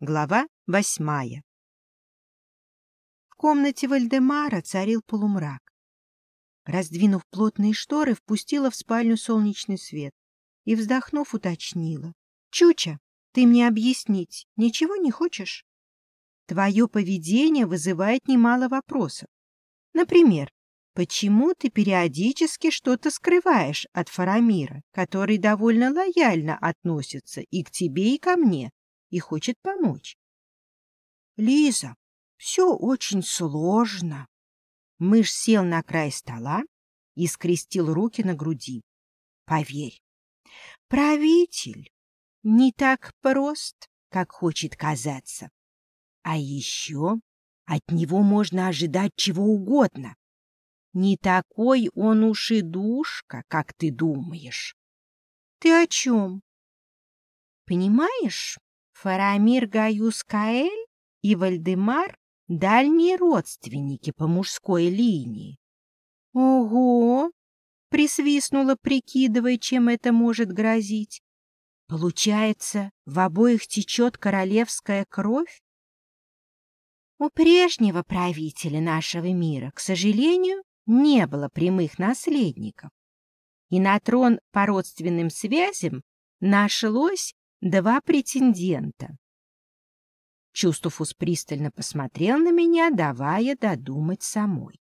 Глава восьмая В комнате Вальдемара царил полумрак. Раздвинув плотные шторы, впустила в спальню солнечный свет и, вздохнув, уточнила. — Чуча, ты мне объяснить ничего не хочешь? Твое поведение вызывает немало вопросов. Например, почему ты периодически что-то скрываешь от Фарамира, который довольно лояльно относится и к тебе, и ко мне? И хочет помочь. Лиза, все очень сложно. Мышь сел на край стола и скрестил руки на груди. Поверь, правитель не так прост, как хочет казаться. А еще от него можно ожидать чего угодно. Не такой он уж и душка, как ты думаешь. Ты о чем? Понимаешь, Фарамир Гаюскаэль и Вальдемар — дальние родственники по мужской линии. — Ого! — присвистнула, прикидывая, чем это может грозить. — Получается, в обоих течет королевская кровь? У прежнего правителя нашего мира, к сожалению, не было прямых наследников. И на трон по родственным связям нашлось два претендента. Чувствуфус пристально посмотрел на меня, давая додумать самой.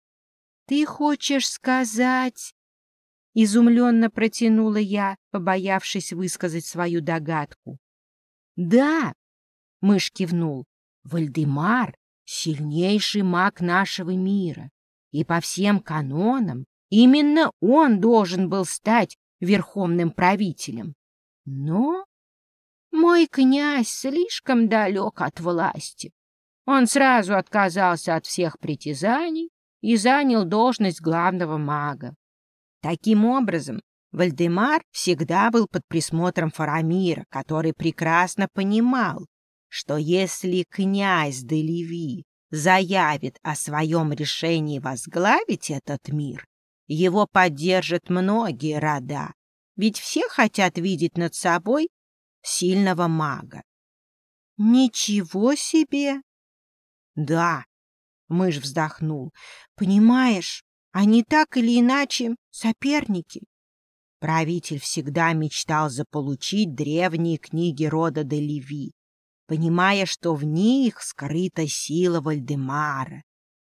— Ты хочешь сказать... — изумленно протянула я, побоявшись высказать свою догадку. — Да, — мышь кивнул, — Вальдемар — сильнейший маг нашего мира, и по всем канонам именно он должен был стать верховным правителем. Но мой князь слишком далек от власти. Он сразу отказался от всех притязаний и занял должность главного мага. Таким образом, Вальдемар всегда был под присмотром Фарамира, который прекрасно понимал, что если князь Делеви заявит о своем решении возглавить этот мир, его поддержат многие рода, ведь все хотят видеть над собой сильного мага. Ничего себе! Да, мышь вздохнул. Понимаешь, они так или иначе соперники. Правитель всегда мечтал заполучить древние книги рода Делеви, понимая, что в них скрыта сила Вальдемара.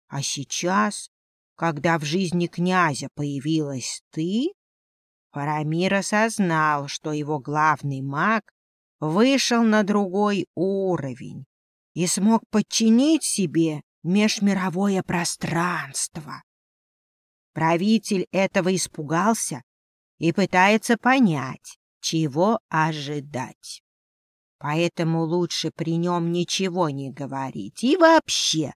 А сейчас, когда в жизни князя появилась ты, Парамир осознал, что его главный маг вышел на другой уровень и смог подчинить себе межмировое пространство. Правитель этого испугался и пытается понять, чего ожидать. Поэтому лучше при нем ничего не говорить и вообще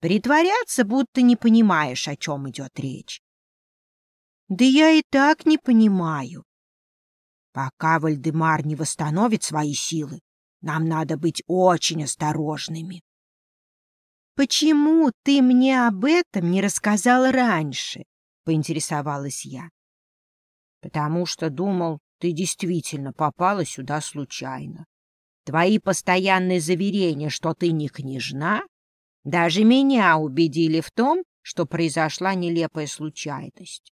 притворяться, будто не понимаешь, о чем идет речь. Да я и так не понимаю. Пока Вальдемар не восстановит свои силы, нам надо быть очень осторожными. Почему ты мне об этом не рассказал раньше? поинтересовалась я. Потому что думал, ты действительно попала сюда случайно. Твои постоянные заверения, что ты не княжна, даже меня убедили в том, что произошла нелепая случайность.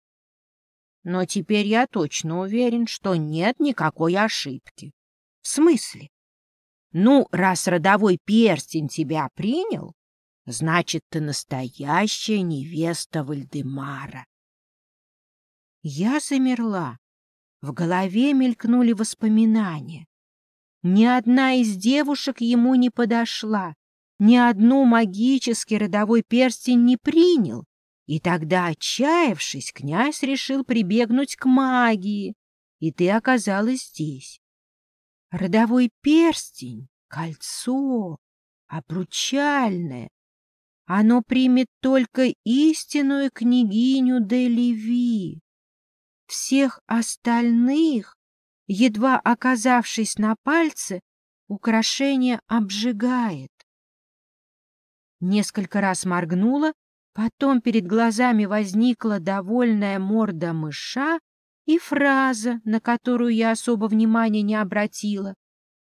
Но теперь я точно уверен, что нет никакой ошибки. В смысле? Ну, раз родовой перстень тебя принял, значит, ты настоящая невеста Вальдемара. Я замерла. В голове мелькнули воспоминания. Ни одна из девушек ему не подошла, ни одну магический родовой перстень не принял, и тогда, отчаявшись, князь решил прибегнуть к магии, и ты оказалась здесь. Родовой перстень, кольцо, обручальное. Оно примет только истинную княгиню де Леви. Всех остальных, едва оказавшись на пальце, украшение обжигает. Несколько раз моргнула Потом перед глазами возникла довольная морда мыша и фраза, на которую я особо внимания не обратила.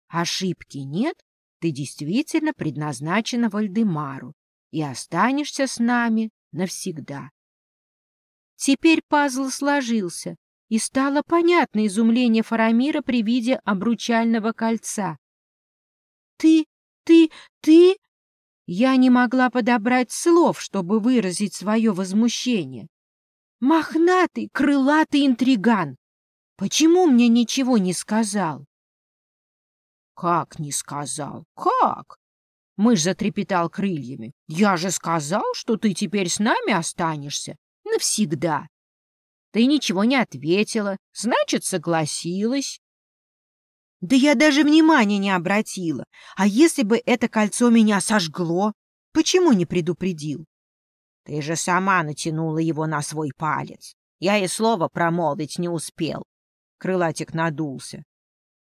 Ошибки нет, ты действительно предназначена Вальдемару и останешься с нами навсегда. Теперь пазл сложился, и стало понятно изумление Фарамира при виде обручального кольца. «Ты, ты, ты...» Я не могла подобрать слов, чтобы выразить свое возмущение. «Мохнатый, крылатый интриган! Почему мне ничего не сказал?» «Как не сказал? Как?» Мышь затрепетал крыльями. «Я же сказал, что ты теперь с нами останешься навсегда. Ты ничего не ответила, значит, согласилась. Да я даже внимания не обратила. А если бы это кольцо меня сожгло, почему не предупредил? Ты же сама натянула его на свой палец. Я и слова промолвить не успел. Крылатик надулся.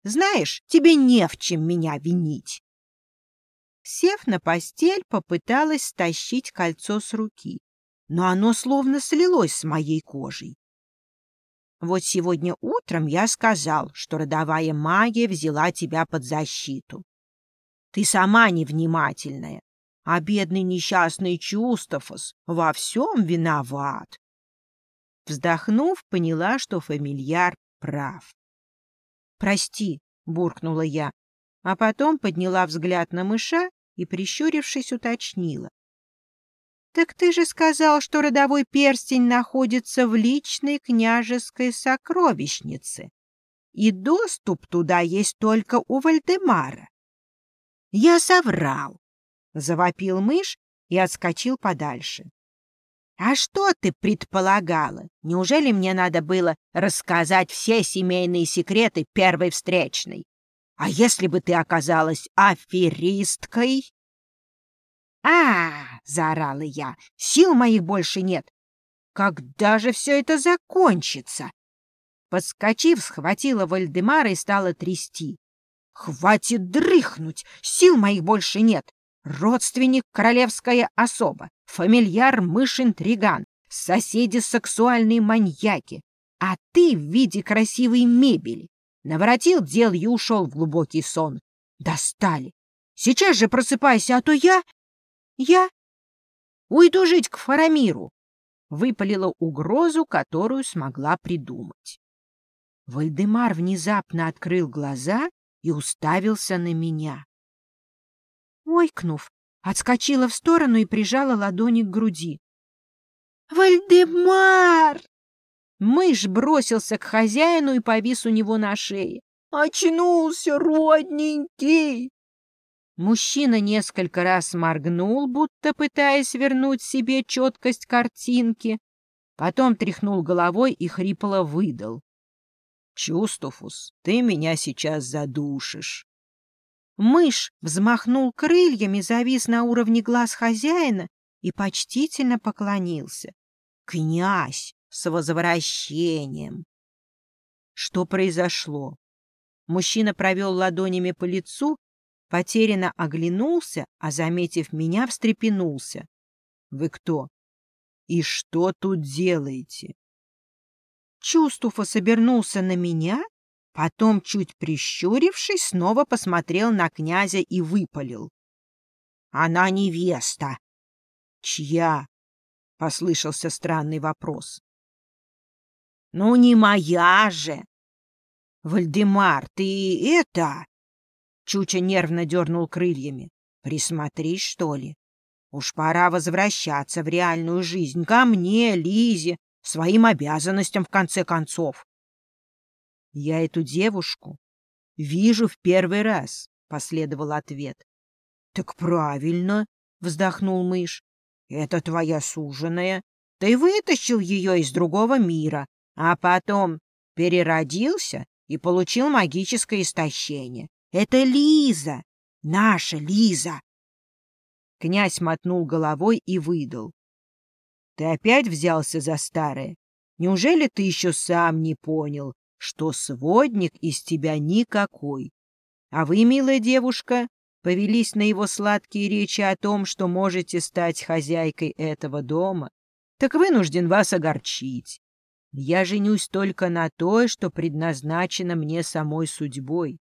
Знаешь, тебе не в чем меня винить. Сев на постель, попыталась стащить кольцо с руки но оно словно слилось с моей кожей. Вот сегодня утром я сказал, что родовая магия взяла тебя под защиту. Ты сама невнимательная, а бедный несчастный Чустафос во всем виноват. Вздохнув, поняла, что фамильяр прав. «Прости», — буркнула я, а потом подняла взгляд на мыша и, прищурившись, уточнила. «Так ты же сказал, что родовой перстень находится в личной княжеской сокровищнице, и доступ туда есть только у Вальдемара». «Я соврал», — завопил мышь и отскочил подальше. «А что ты предполагала? Неужели мне надо было рассказать все семейные секреты первой встречной? А если бы ты оказалась аферисткой?» Заорала я. «Сил моих больше нет! Когда же все это закончится?» Подскочив, схватила Вальдемара и стала трясти. «Хватит дрыхнуть! Сил моих больше нет! Родственник — королевская особа, фамильяр — мышь-интриган, соседи — сексуальные маньяки, а ты в виде красивой мебели. Наворотил дел и ушел в глубокий сон. Достали! Сейчас же просыпайся, а то я я уйду жить к Фарамиру, выпалила угрозу, которую смогла придумать. Вальдемар внезапно открыл глаза и уставился на меня. Ойкнув, отскочила в сторону и прижала ладони к груди. «Вальдемар!» Мышь бросился к хозяину и повис у него на шее. «Очнулся, родненький!» Мужчина несколько раз моргнул, будто пытаясь вернуть себе четкость картинки, потом тряхнул головой и хрипло выдал. — Чувствуфус, ты меня сейчас задушишь. Мышь взмахнул крыльями, завис на уровне глаз хозяина и почтительно поклонился. — Князь, с возвращением! Что произошло? Мужчина провел ладонями по лицу Потерянно оглянулся, а, заметив меня, встрепенулся. — Вы кто? И что тут делаете? Чувствуфа собернулся на меня, потом, чуть прищурившись, снова посмотрел на князя и выпалил. — Она невеста. — Чья? — послышался странный вопрос. — Ну, не моя же. — Вальдемар, ты это... Чуча нервно дернул крыльями. «Присмотрись, что ли? Уж пора возвращаться в реальную жизнь ко мне, Лизе, своим обязанностям, в конце концов». «Я эту девушку вижу в первый раз», — последовал ответ. «Так правильно», — вздохнул мышь. «Это твоя суженая. Ты вытащил ее из другого мира, а потом переродился и получил магическое истощение. Это Лиза! Наша Лиза!» Князь мотнул головой и выдал. «Ты опять взялся за старое? Неужели ты еще сам не понял, что сводник из тебя никакой? А вы, милая девушка, повелись на его сладкие речи о том, что можете стать хозяйкой этого дома, так вынужден вас огорчить. Я женюсь только на той, что предназначено мне самой судьбой.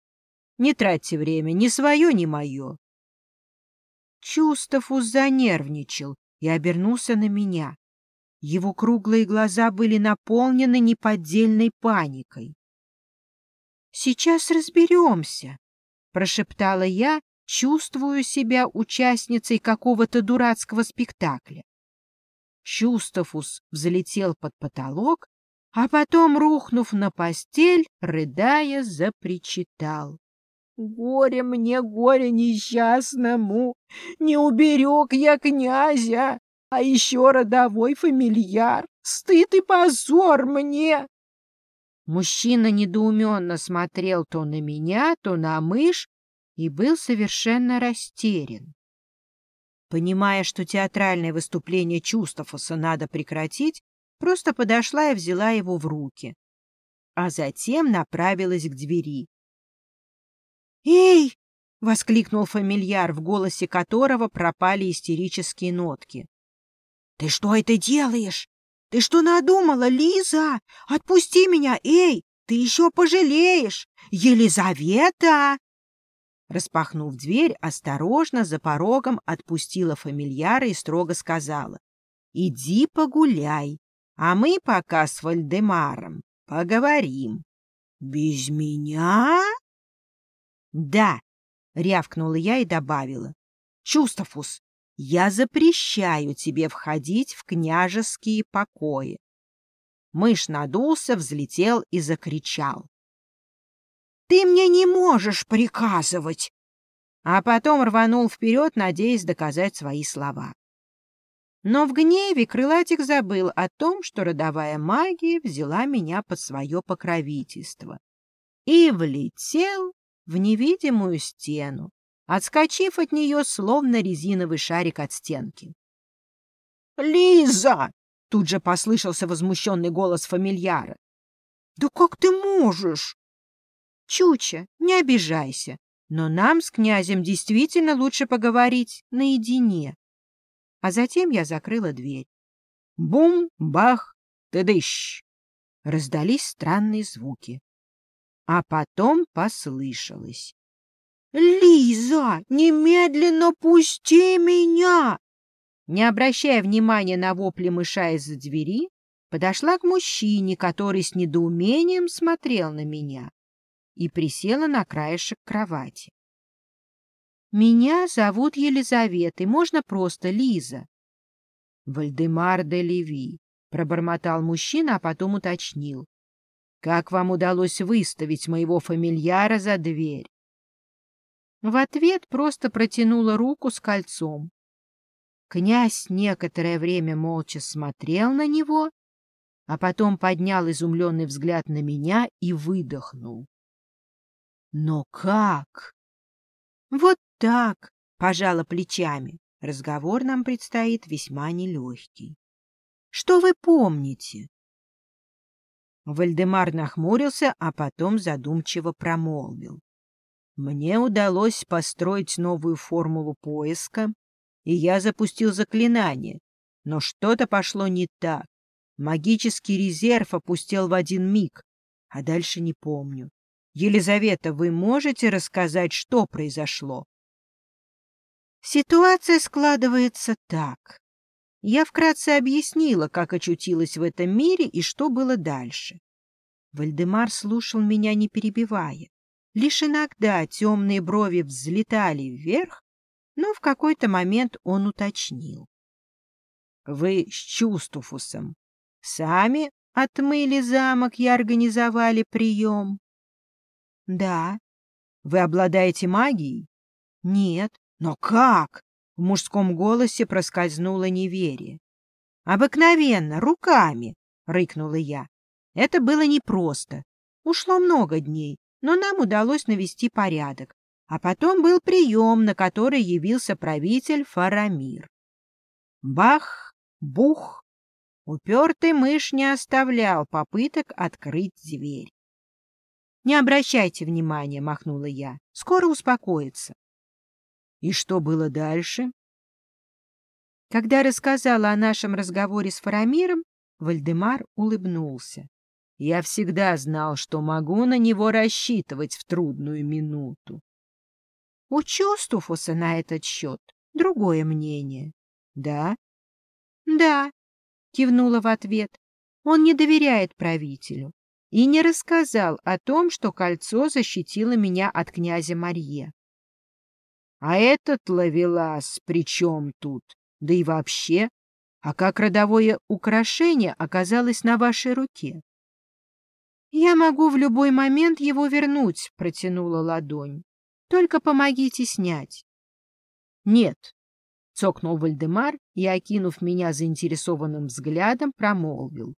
Не тратьте время, ни свое, ни мое. Чувствовус занервничал и обернулся на меня. Его круглые глаза были наполнены неподдельной паникой. «Сейчас разберемся», — прошептала я, чувствую себя участницей какого-то дурацкого спектакля. Чувствовус взлетел под потолок, а потом, рухнув на постель, рыдая, запричитал. Горе мне, горе несчастному, не уберег я князя, а еще родовой фамильяр. Стыд и позор мне!» Мужчина недоуменно смотрел то на меня, то на мышь и был совершенно растерян. Понимая, что театральное выступление Чувствофоса надо прекратить, просто подошла и взяла его в руки, а затем направилась к двери. «Эй!» — воскликнул фамильяр, в голосе которого пропали истерические нотки. «Ты что это делаешь? Ты что надумала, Лиза? Отпусти меня, эй! Ты еще пожалеешь! Елизавета!» Распахнув дверь, осторожно за порогом отпустила фамильяра и строго сказала. «Иди погуляй, а мы пока с Вальдемаром поговорим». «Без меня?» «Да», — рявкнула я и добавила. «Чувствофус, я запрещаю тебе входить в княжеские покои». Мышь надулся, взлетел и закричал. «Ты мне не можешь приказывать!» А потом рванул вперед, надеясь доказать свои слова. Но в гневе крылатик забыл о том, что родовая магия взяла меня под свое покровительство и влетел в невидимую стену, отскочив от нее, словно резиновый шарик от стенки. «Лиза!» — тут же послышался возмущенный голос фамильяра. «Да как ты можешь?» «Чуча, не обижайся, но нам с князем действительно лучше поговорить наедине». А затем я закрыла дверь. Бум, бах, тыдыщ! Раздались странные звуки. А потом послышалось. «Лиза, немедленно пусти меня!» Не обращая внимания на вопли мыша из-за двери, подошла к мужчине, который с недоумением смотрел на меня, и присела на краешек кровати. «Меня зовут Елизавета, можно просто Лиза». «Вальдемар де Леви», — пробормотал мужчина, а потом уточнил. Как вам удалось выставить моего фамильяра за дверь? В ответ просто протянула руку с кольцом. Князь некоторое время молча смотрел на него, а потом поднял изумленный взгляд на меня и выдохнул. «Но как?» «Вот так!» — пожала плечами. Разговор нам предстоит весьма нелегкий. «Что вы помните?» Вальдемар нахмурился, а потом задумчиво промолвил. Мне удалось построить новую формулу поиска, и я запустил заклинание, но что-то пошло не так. Магический резерв опустел в один миг, а дальше не помню. Елизавета, вы можете рассказать, что произошло? Ситуация складывается так. Я вкратце объяснила, как очутилась в этом мире и что было дальше. Вальдемар слушал меня, не перебивая. Лишь иногда темные брови взлетали вверх, но в какой-то момент он уточнил. — Вы с Чувствуфусом сами отмыли замок и организовали прием? — Да. — Вы обладаете магией? — Нет. — Но как? В мужском голосе проскользнуло неверие. «Обыкновенно, руками!» — рыкнула я. Это было непросто. Ушло много дней, но нам удалось навести порядок. А потом был прием, на который явился правитель Фарамир. Бах! Бух! Упертый мышь не оставлял попыток открыть дверь. «Не обращайте внимания», — махнула я. «Скоро успокоится». И что было дальше? Когда рассказала о нашем разговоре с Фарамиром, Вальдемар улыбнулся. Я всегда знал, что могу на него рассчитывать в трудную минуту. У Чустуфуса на этот счет другое мнение. Да? Да, кивнула в ответ. Он не доверяет правителю и не рассказал о том, что кольцо защитило меня от князя Марье. А этот ловелас при чем тут? Да и вообще, а как родовое украшение оказалось на вашей руке? «Я могу в любой момент его вернуть», — протянула ладонь. «Только помогите снять». «Нет», — цокнул Вальдемар и, окинув меня заинтересованным взглядом, промолвил.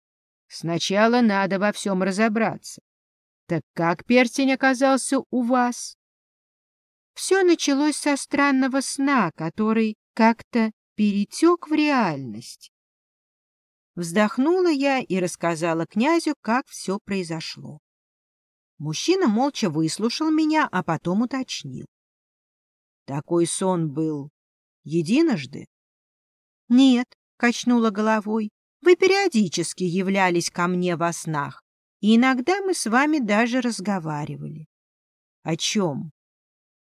«Сначала надо во всем разобраться. Так как перстень оказался у вас?» Все началось со странного сна, который как-то перетек в реальность. Вздохнула я и рассказала князю, как все произошло. Мужчина молча выслушал меня, а потом уточнил. Такой сон был единожды? Нет, качнула головой. Вы периодически являлись ко мне во снах, и иногда мы с вами даже разговаривали. О чем?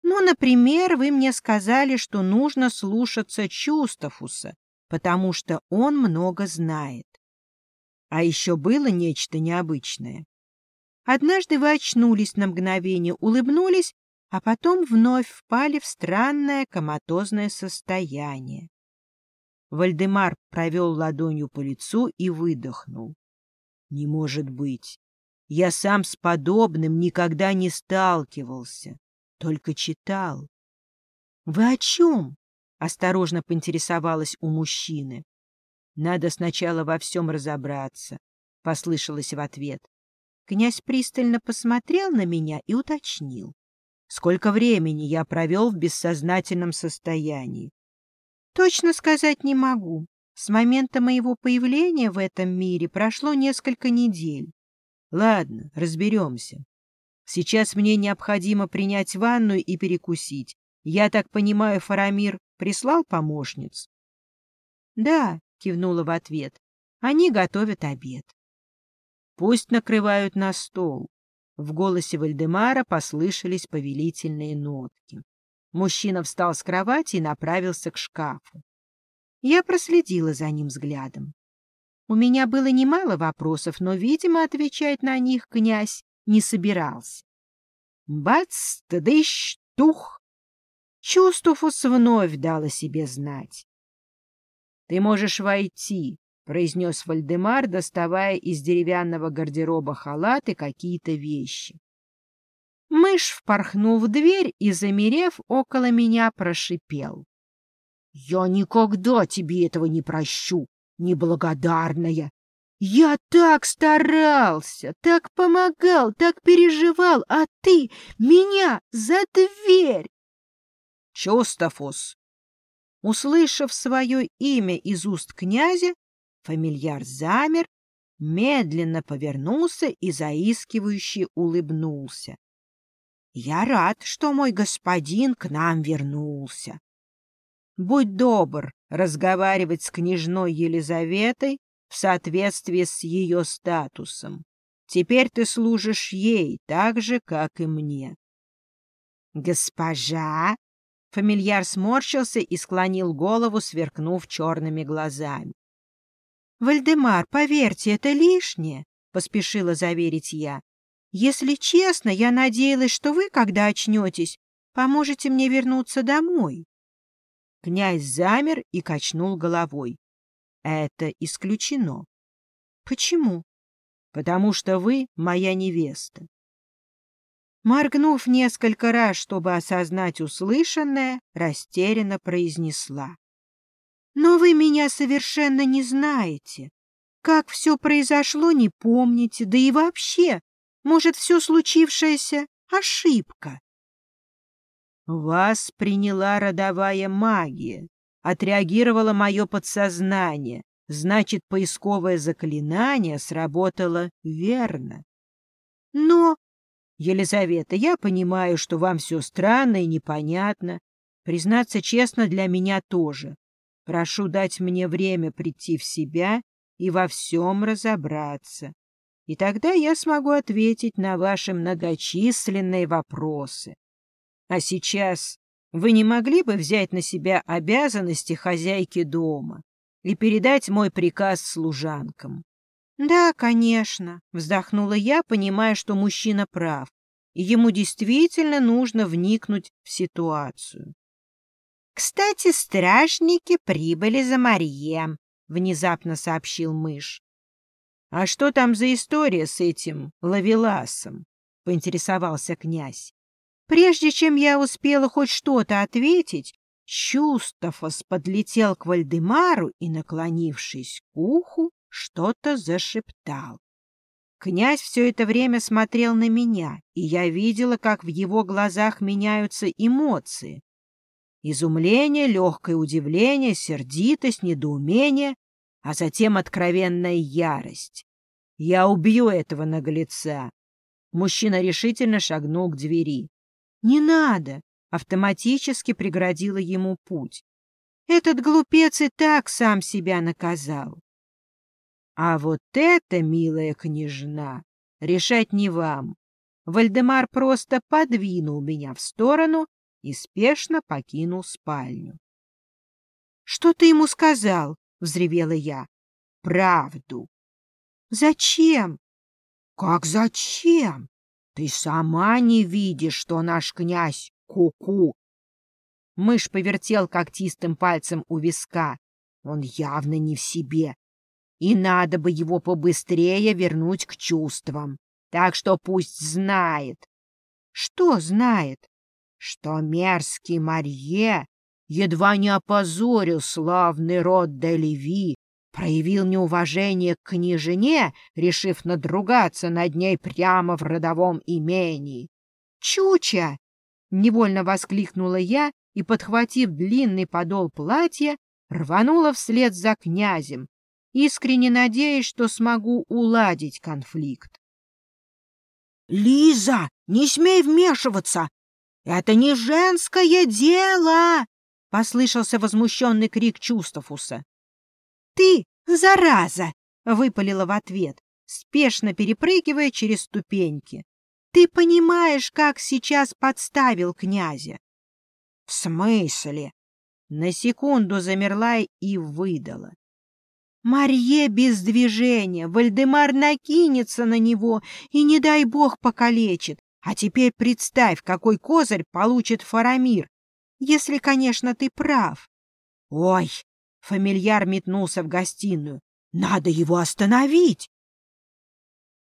Ну, например, вы мне сказали, что нужно слушаться Чустафуса, потому что он много знает. А еще было нечто необычное. Однажды вы очнулись на мгновение, улыбнулись, а потом вновь впали в странное коматозное состояние. Вальдемар провел ладонью по лицу и выдохнул. «Не может быть! Я сам с подобным никогда не сталкивался, только читал». «Вы о чем?» — осторожно поинтересовалась у мужчины. «Надо сначала во всем разобраться», — послышалось в ответ. Князь пристально посмотрел на меня и уточнил. «Сколько времени я провел в бессознательном состоянии?» «Точно сказать не могу. С момента моего появления в этом мире прошло несколько недель». «Ладно, разберемся. Сейчас мне необходимо принять ванну и перекусить. Я так понимаю, Фарамир прислал помощниц? — Да, — кивнула в ответ. — Они готовят обед. — Пусть накрывают на стол. В голосе Вальдемара послышались повелительные нотки. Мужчина встал с кровати и направился к шкафу. Я проследила за ним взглядом. У меня было немало вопросов, но, видимо, отвечать на них князь не собирался. Бац, тыдыщ, тух! Чувствуфус вновь дал о себе знать. — Ты можешь войти, — произнес Вальдемар, доставая из деревянного гардероба халат и какие-то вещи. Мышь впорхнул в дверь и, замерев около меня, прошипел. — Я никогда тебе этого не прощу, неблагодарная. Я так старался, так помогал, так переживал, а ты меня за дверь! Чустафус. Услышав свое имя из уст князя, фамильяр замер, медленно повернулся и заискивающе улыбнулся. «Я рад, что мой господин к нам вернулся. Будь добр разговаривать с княжной Елизаветой в соответствии с ее статусом. Теперь ты служишь ей так же, как и мне». «Госпожа!» Фамильяр сморщился и склонил голову, сверкнув черными глазами. — Вальдемар, поверьте, это лишнее, — поспешила заверить я. — Если честно, я надеялась, что вы, когда очнетесь, поможете мне вернуться домой. Князь замер и качнул головой. — Это исключено. — Почему? — Потому что вы моя невеста. Моргнув несколько раз, чтобы осознать услышанное, растерянно произнесла. «Но вы меня совершенно не знаете. Как все произошло, не помните, да и вообще, может, все случившееся — ошибка». «Вас приняла родовая магия, отреагировало мое подсознание, значит, поисковое заклинание сработало верно». «Но Елизавета, я понимаю, что вам все странно и непонятно. Признаться честно, для меня тоже. Прошу дать мне время прийти в себя и во всем разобраться. и тогда я смогу ответить на ваши многочисленные вопросы. А сейчас вы не могли бы взять на себя обязанности хозяйки дома и передать мой приказ служанкам? — Да, конечно, — вздохнула я, понимая, что мужчина прав, и ему действительно нужно вникнуть в ситуацию. — Кстати, стражники прибыли за Марием, — внезапно сообщил мышь. — А что там за история с этим лавеласом? — поинтересовался князь. Прежде чем я успела хоть что-то ответить, Чустафос подлетел к Вальдемару и, наклонившись к уху, что-то зашептал. Князь все это время смотрел на меня, и я видела, как в его глазах меняются эмоции. Изумление, легкое удивление, сердитость, недоумение, а затем откровенная ярость. «Я убью этого наглеца!» Мужчина решительно шагнул к двери. «Не надо!» — автоматически преградила ему путь. «Этот глупец и так сам себя наказал. А вот это, милая княжна, решать не вам. Вальдемар просто подвинул меня в сторону и спешно покинул спальню. — Что ты ему сказал? — взревела я. — Правду. — Зачем? — Как зачем? Ты сама не видишь, что наш князь куку. -ку. Мышь повертел когтистым пальцем у виска. Он явно не в себе и надо бы его побыстрее вернуть к чувствам. Так что пусть знает. Что знает? Что мерзкий Марье едва не опозорил славный род Делеви, проявил неуважение к княжине, решив надругаться над ней прямо в родовом имении. «Чуча!» — невольно воскликнула я и, подхватив длинный подол платья, рванула вслед за князем, искренне надеясь, что смогу уладить конфликт. «Лиза, не смей вмешиваться! Это не женское дело!» — послышался возмущенный крик Чувствуса. «Ты, зараза!» — выпалила в ответ, спешно перепрыгивая через ступеньки. «Ты понимаешь, как сейчас подставил князя?» «В смысле?» На секунду замерла и выдала. Марье без движения, Вальдемар накинется на него и, не дай бог, покалечит. А теперь представь, какой козырь получит Фарамир, если, конечно, ты прав. Ой, фамильяр метнулся в гостиную. Надо его остановить.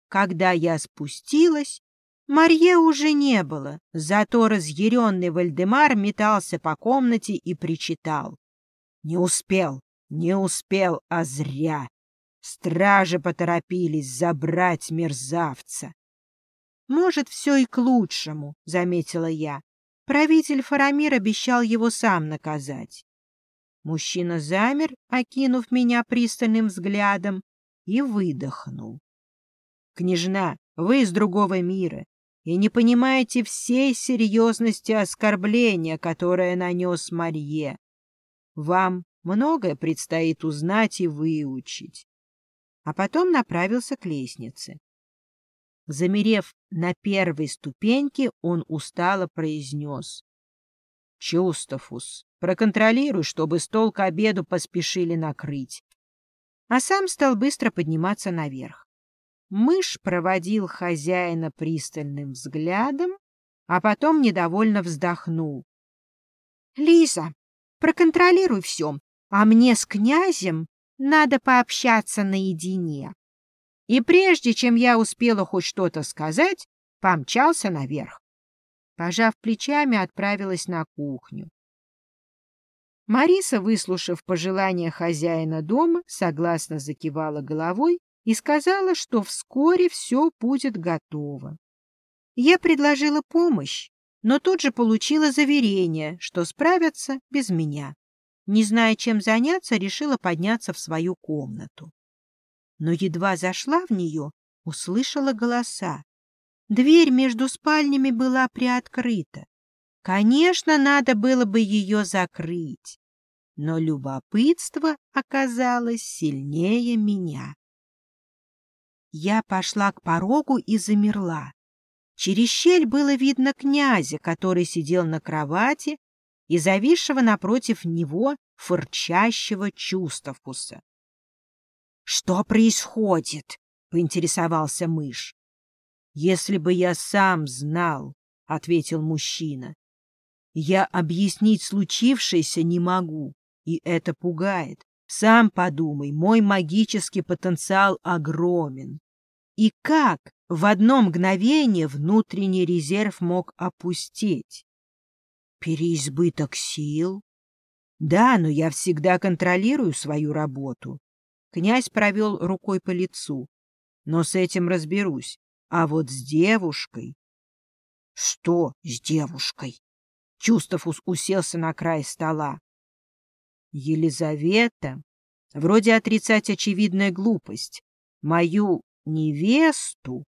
Когда я спустилась, Марье уже не было, зато разъяренный Вальдемар метался по комнате и причитал. Не успел, не успел, а зря. Стражи поторопились забрать мерзавца. «Может, все и к лучшему», — заметила я. Правитель Фарамир обещал его сам наказать. Мужчина замер, окинув меня пристальным взглядом, и выдохнул. «Княжна, вы из другого мира и не понимаете всей серьезности оскорбления, которое нанес Марье. Вам Многое предстоит узнать и выучить. А потом направился к лестнице. Замерев на первой ступеньке, он устало произнес. — Чустафус, проконтролируй, чтобы стол к обеду поспешили накрыть. А сам стал быстро подниматься наверх. Мышь проводил хозяина пристальным взглядом, а потом недовольно вздохнул. — Лиза, проконтролируй все, а мне с князем надо пообщаться наедине. И прежде чем я успела хоть что-то сказать, помчался наверх. Пожав плечами, отправилась на кухню. Мариса, выслушав пожелания хозяина дома, согласно закивала головой и сказала, что вскоре все будет готово. Я предложила помощь, но тут же получила заверение, что справятся без меня. Не зная, чем заняться, решила подняться в свою комнату. Но едва зашла в нее, услышала голоса. Дверь между спальнями была приоткрыта. Конечно, надо было бы ее закрыть, но любопытство оказалось сильнее меня. Я пошла к порогу и замерла. Через щель было видно князя, который сидел на кровати, и зависшего напротив него фырчащего Чустовкуса. — Что происходит? — поинтересовался мышь. — Если бы я сам знал, — ответил мужчина. — Я объяснить случившееся не могу, и это пугает. Сам подумай, мой магический потенциал огромен. И как в одно мгновение внутренний резерв мог опустеть? Переизбыток сил? Да, но я всегда контролирую свою работу. Князь провел рукой по лицу. Но с этим разберусь. А вот с девушкой... Что с девушкой? Чувствов уселся на край стола. Елизавета, вроде отрицать очевидная глупость, мою невесту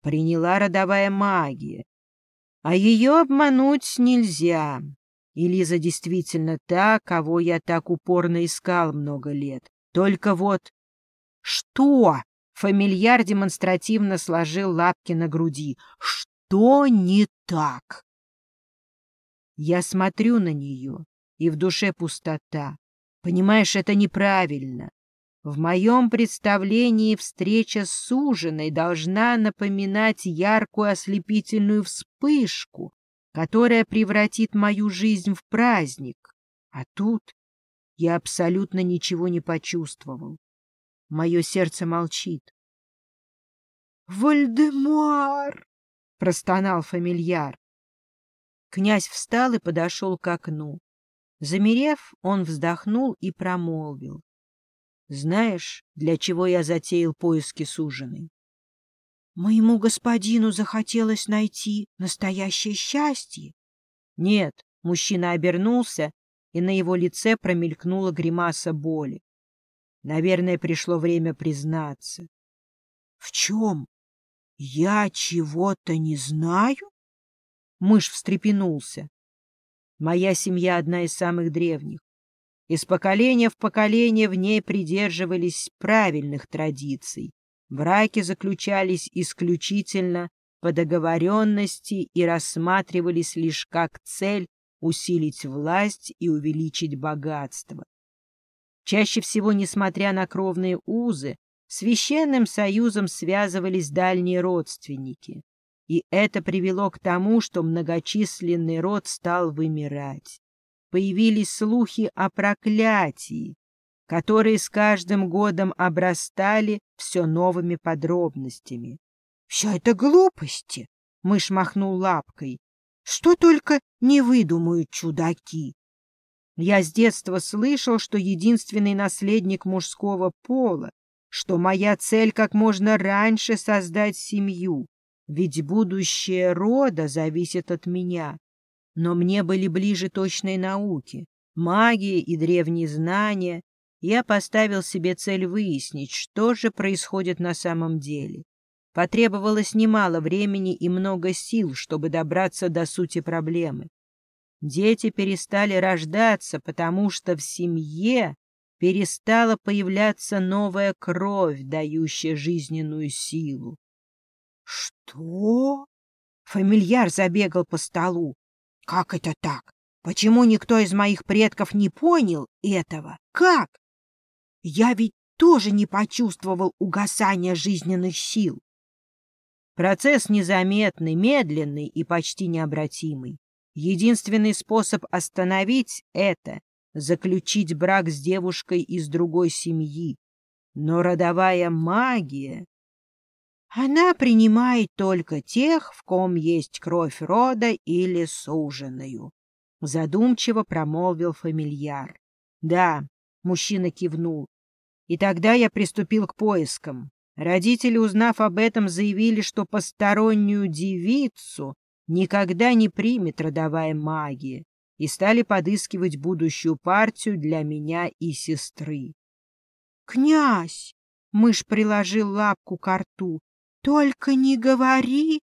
приняла родовая магия, а ее обмануть нельзя. И действительно та, кого я так упорно искал много лет. Только вот... Что? Фамильяр демонстративно сложил лапки на груди. Что не так? Я смотрю на нее, и в душе пустота. Понимаешь, это неправильно. В моем представлении встреча с суженой должна напоминать яркую ослепительную вспышку, которая превратит мою жизнь в праздник. А тут я абсолютно ничего не почувствовал. Мое сердце молчит. «Вальдемар!» — простонал фамильяр. Князь встал и подошел к окну. Замерев, он вздохнул и промолвил. — Знаешь, для чего я затеял поиски суженой? — Моему господину захотелось найти настоящее счастье. — Нет, мужчина обернулся, и на его лице промелькнула гримаса боли. Наверное, пришло время признаться. — В чем? Я чего-то не знаю? Мышь встрепенулся. Моя семья одна из самых древних. Из поколения в поколение в ней придерживались правильных традиций. Браки заключались исключительно по договоренности и рассматривались лишь как цель усилить власть и увеличить богатство. Чаще всего, несмотря на кровные узы, священным союзом связывались дальние родственники и это привело к тому, что многочисленный род стал вымирать. Появились слухи о проклятии, которые с каждым годом обрастали все новыми подробностями. — Все это глупости! — мышь махнул лапкой. — Что только не выдумают чудаки! Я с детства слышал, что единственный наследник мужского пола, что моя цель как можно раньше создать семью, ведь будущее рода зависит от меня. Но мне были ближе точные науки, магия и древние знания. Я поставил себе цель выяснить, что же происходит на самом деле. Потребовалось немало времени и много сил, чтобы добраться до сути проблемы. Дети перестали рождаться, потому что в семье перестала появляться новая кровь, дающая жизненную силу. «Что?» Фамильяр забегал по столу. «Как это так? Почему никто из моих предков не понял этого? Как? Я ведь тоже не почувствовал угасания жизненных сил». Процесс незаметный, медленный и почти необратимый. Единственный способ остановить это — заключить брак с девушкой из другой семьи. Но родовая магия она принимает только тех, в ком есть кровь рода или суженую. Задумчиво промолвил фамильяр. Да, мужчина кивнул. И тогда я приступил к поискам. Родители, узнав об этом, заявили, что постороннюю девицу никогда не примет родовая магия, и стали подыскивать будущую партию для меня и сестры. — Князь! — мышь приложил лапку к рту. Только не говори.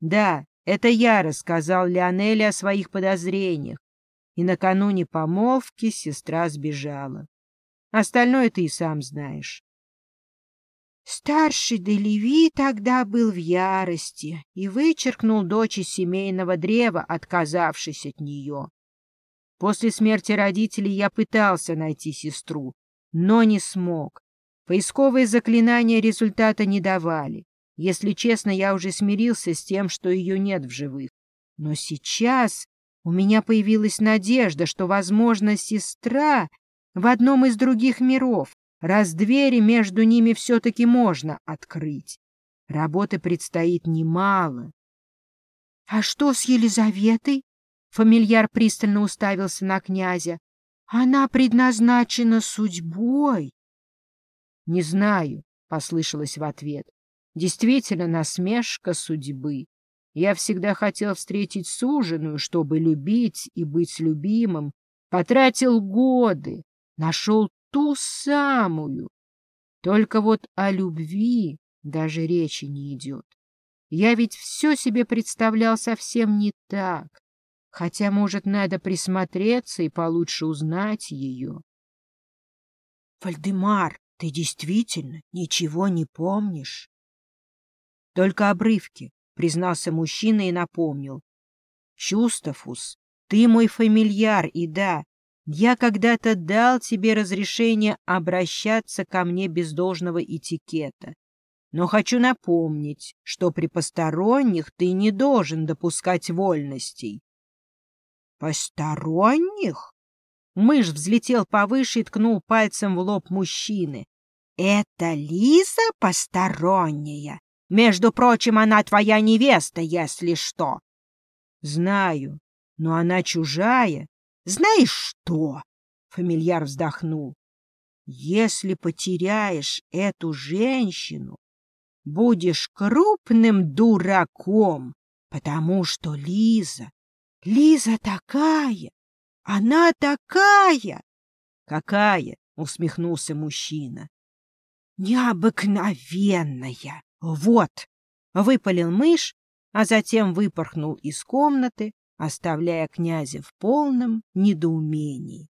Да, это я рассказал Леонеле о своих подозрениях, и накануне помолвки сестра сбежала. Остальное ты и сам знаешь. Старший Делеви тогда был в ярости и вычеркнул дочь семейного древа, отказавшись от нее. После смерти родителей я пытался найти сестру, но не смог. Поисковые заклинания результата не давали. Если честно, я уже смирился с тем, что ее нет в живых. Но сейчас у меня появилась надежда, что, возможно, сестра в одном из других миров, раз двери между ними все-таки можно открыть. Работы предстоит немало. — А что с Елизаветой? — фамильяр пристально уставился на князя. — Она предназначена судьбой. — Не знаю, — послышалось в ответ. — Действительно насмешка судьбы. Я всегда хотел встретить суженую, чтобы любить и быть любимым. Потратил годы, нашел ту самую. Только вот о любви даже речи не идет. Я ведь все себе представлял совсем не так. Хотя, может, надо присмотреться и получше узнать ее. — Вальдемар, ты действительно ничего не помнишь? — Только обрывки, — признался мужчина и напомнил. — Чустафус, ты мой фамильяр, и да, я когда-то дал тебе разрешение обращаться ко мне без должного этикета. Но хочу напомнить, что при посторонних ты не должен допускать вольностей. Посторонних? Мышь взлетел повыше и ткнул пальцем в лоб мужчины. Это Лиза посторонняя? Между прочим, она твоя невеста, если что. Знаю, но она чужая знаешь что? Фамильяр вздохнул. Если потеряешь эту женщину, будешь крупным дураком, потому что Лиза, Лиза такая, она такая. Какая? усмехнулся мужчина. Необыкновенная. Вот, выпалил мышь, а затем выпорхнул из комнаты, оставляя князя в полном недоумении.